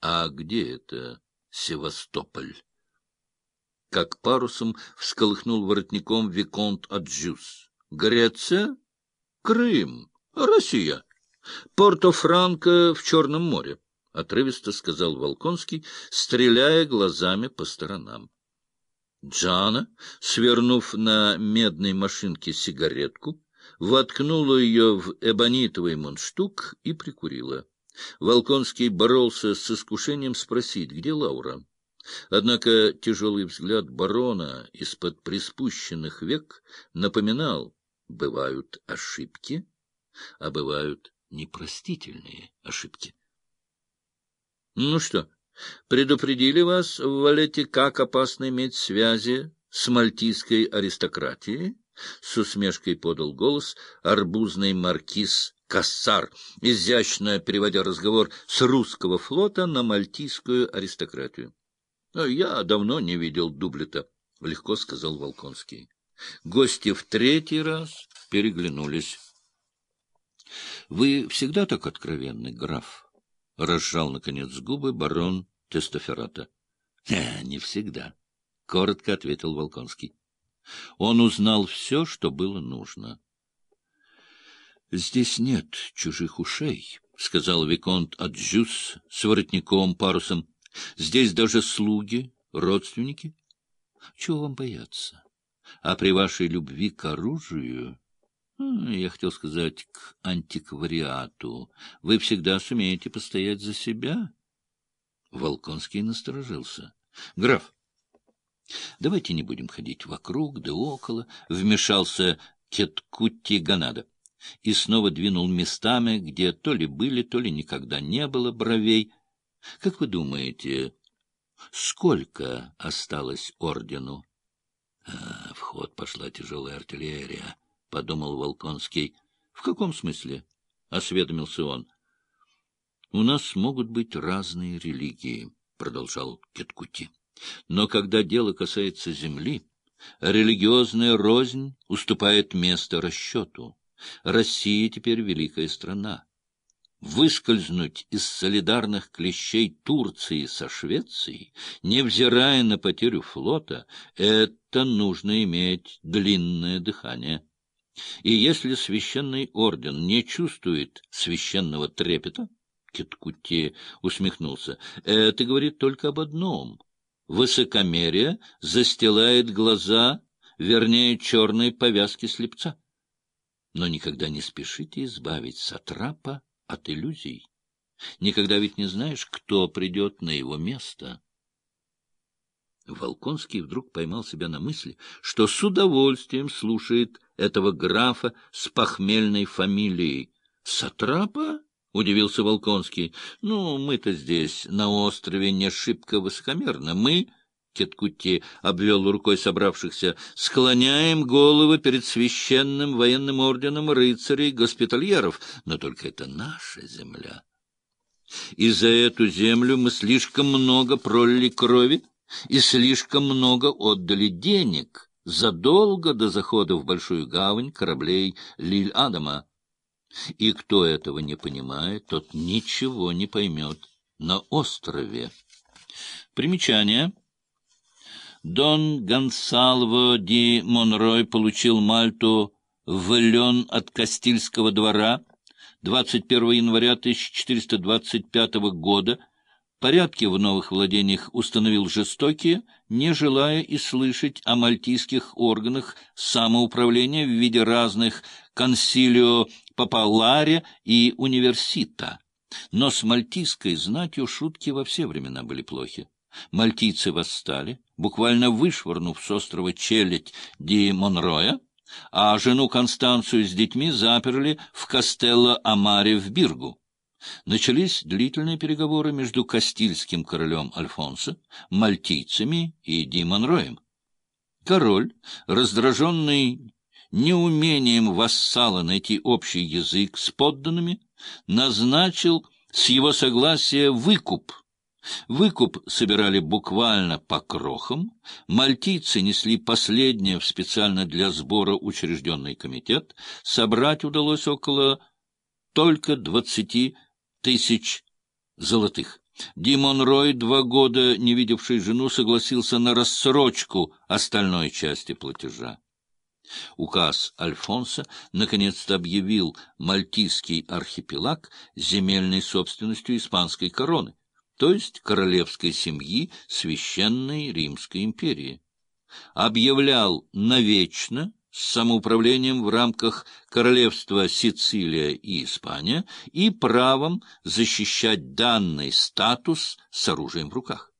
А где это Севастополь? Как парусом всколыхнул воротником Виконт Аджус. Греция? Крым? Россия? Порто-Франко в Черном море, — отрывисто сказал Волконский, стреляя глазами по сторонам. Джана, свернув на медной машинке сигаретку, воткнула ее в эбонитовый мундштук и прикурила. Волконский боролся с искушением спросить, где Лаура. Однако тяжелый взгляд барона из-под приспущенных век напоминал, бывают ошибки, а бывают непростительные ошибки. — Ну что, предупредили вас в Валете, как опасно иметь связи с мальтийской аристократией? — с усмешкой подал голос арбузный маркиз Кассар, изящно переводя разговор с русского флота на мальтийскую аристократию. — Я давно не видел дублета, — легко сказал Волконский. Гости в третий раз переглянулись. — Вы всегда так откровенны, граф? — разжал, наконец, губы барон Тестоферата. — Не всегда, — коротко ответил Волконский. Он узнал все, что было нужно. — Здесь нет чужих ушей, — сказал Виконт Аджус с воротником парусом. — Здесь даже слуги, родственники. Чего вам бояться? А при вашей любви к оружию... Я хотел сказать, к антиквариату. Вы всегда сумеете постоять за себя? Волконский насторожился. — Граф, давайте не будем ходить вокруг да около, — вмешался Кеткутти Ганада и снова двинул местами, где то ли были, то ли никогда не было бровей. Как вы думаете, сколько осталось ордену? А, в ход пошла тяжелая артиллерия, — подумал Волконский. — В каком смысле? — осведомился он. — У нас могут быть разные религии, — продолжал Кеткути. — Но когда дело касается земли, религиозная рознь уступает место расчету. Россия теперь великая страна. Выскользнуть из солидарных клещей Турции со Швецией, невзирая на потерю флота, это нужно иметь длинное дыхание. И если священный орден не чувствует священного трепета, Кеткути усмехнулся, это говорит только об одном. Высокомерие застилает глаза, вернее, черные повязки слепца но никогда не спешите избавить сатрапа от иллюзий. Никогда ведь не знаешь, кто придет на его место. Волконский вдруг поймал себя на мысли, что с удовольствием слушает этого графа с похмельной фамилией. «Сатрапа?» — удивился Волконский. «Ну, мы-то здесь, на острове, не шибко высокомерно. Мы Кеткути обвел рукой собравшихся, — склоняем головы перед священным военным орденом рыцарей-госпитальеров, но только это наша земля. И за эту землю мы слишком много пролили крови и слишком много отдали денег задолго до захода в Большую гавань кораблей Лиль-Адама. И кто этого не понимает, тот ничего не поймет на острове. Примечание — Дон Гонсалво ди Монрой получил Мальту в Лен от Кастильского двора 21 января 1425 года. Порядки в новых владениях установил жестокие, не желая и слышать о мальтийских органах самоуправления в виде разных консилио папаларе и университа. Но с мальтийской знатью шутки во все времена были плохи. Мальтийцы восстали, буквально вышвырнув с острова челядь Ди Монроя, а жену Констанцию с детьми заперли в Кастелло-Амаре в Биргу. Начались длительные переговоры между Кастильским королем Альфонсо, мальтийцами и Ди Монроем. Король, раздраженный неумением вассала найти общий язык с подданными, назначил с его согласия выкуп — Выкуп собирали буквально по крохам, мальтийцы несли последнее в специально для сбора учрежденный комитет, собрать удалось около только двадцати тысяч золотых. Ди Монрой, два года не видевший жену, согласился на рассрочку остальной части платежа. Указ Альфонса наконец-то объявил Мальтийский архипелаг земельной собственностью испанской короны, то есть королевской семьи Священной Римской империи. Объявлял навечно с самоуправлением в рамках королевства Сицилия и Испания и правом защищать данный статус с оружием в руках.